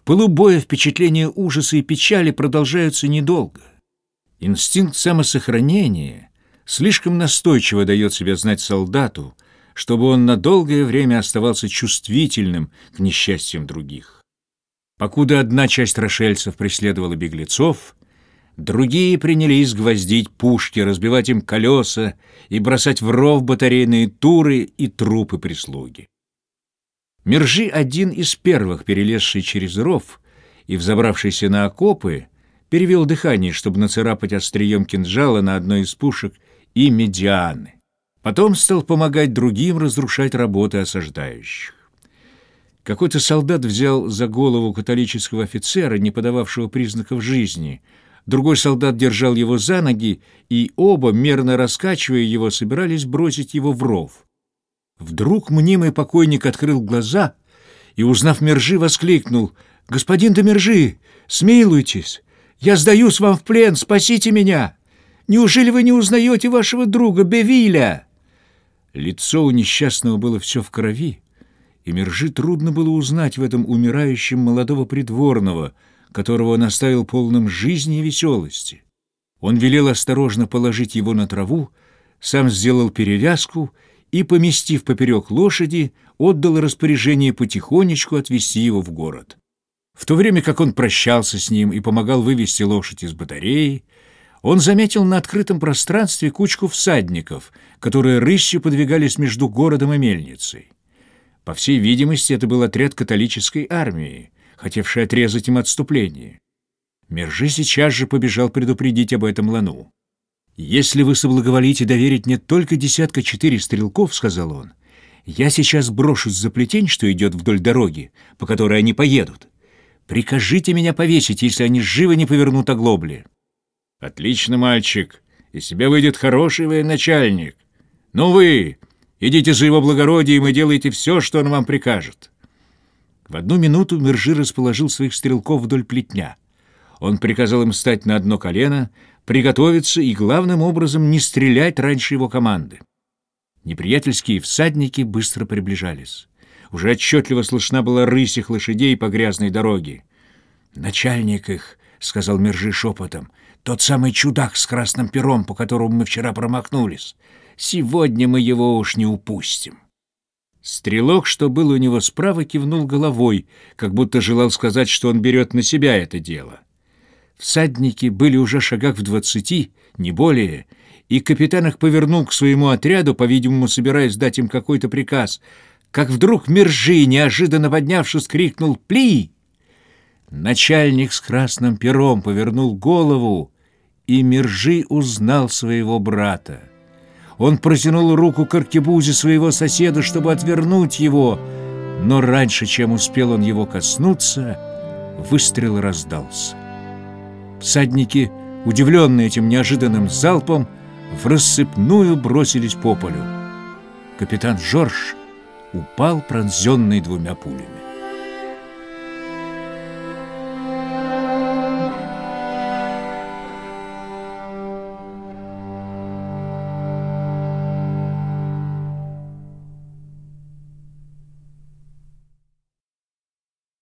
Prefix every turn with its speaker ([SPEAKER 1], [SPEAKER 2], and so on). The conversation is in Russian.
[SPEAKER 1] В пылу боя впечатления ужаса и печали продолжаются недолго. Инстинкт самосохранения слишком настойчиво дает себя знать солдату, чтобы он на долгое время оставался чувствительным к несчастьям других. Покуда одна часть рошельцев преследовала беглецов, другие принялись гвоздить пушки, разбивать им колеса и бросать в ров батарейные туры и трупы прислуги. Мержи, один из первых, перелезший через ров и взобравшийся на окопы, перевел дыхание, чтобы нацарапать острием кинжала на одной из пушек и медианы. Потом стал помогать другим разрушать работы осаждающих. Какой-то солдат взял за голову католического офицера, не подававшего признаков жизни. Другой солдат держал его за ноги, и оба, мерно раскачивая его, собирались бросить его в ров. Вдруг мнимый покойник открыл глаза и, узнав Мержи, воскликнул «Господин Демержи, смилуйтесь! Я сдаюсь вам в плен, спасите меня! Неужели вы не узнаете вашего друга Бевиля?» Лицо у несчастного было все в крови, и Мержи трудно было узнать в этом умирающем молодого придворного, которого он оставил полным жизни и веселости. Он велел осторожно положить его на траву, сам сделал перевязку и, поместив поперек лошади, отдал распоряжение потихонечку отвезти его в город. В то время как он прощался с ним и помогал вывести лошадь из батареи, он заметил на открытом пространстве кучку всадников, которые рысью подвигались между городом и мельницей. По всей видимости, это был отряд католической армии, хотевший отрезать им отступление. Мержи сейчас же побежал предупредить об этом Лану. «Если вы соблаговолите доверить мне только десятка четыре стрелков, — сказал он, — я сейчас брошусь за плетень, что идет вдоль дороги, по которой они поедут. Прикажите меня повесить, если они живо не повернут оглобли. Отлично, мальчик. Из себя выйдет хороший военачальник. Ну вы, идите за его благородием и делайте все, что он вам прикажет. В одну минуту Мержи расположил своих стрелков вдоль плетня. Он приказал им встать на одно колено, приготовиться и, главным образом, не стрелять раньше его команды. Неприятельские всадники быстро приближались. Уже отчетливо слышна была рысь их лошадей по грязной дороге. «Начальник их», — сказал Мержи шепотом, — «тот самый чудак с красным пером, по которому мы вчера промахнулись. Сегодня мы его уж не упустим». Стрелок, что был у него справа, кивнул головой, как будто желал сказать, что он берет на себя это дело. Всадники были уже шагах в двадцати, не более, и капитан их повернул к своему отряду, по-видимому, собираясь дать им какой-то приказ — как вдруг Мержи, неожиданно поднявшись, крикнул «Пли!». Начальник с красным пером повернул голову, и Мержи узнал своего брата. Он протянул руку к аркебузе своего соседа, чтобы отвернуть его, но раньше, чем успел он его коснуться, выстрел раздался. Всадники, удивленные этим неожиданным залпом, в рассыпную бросились по полю. Капитан Жорж упал пронзенный двумя пулями.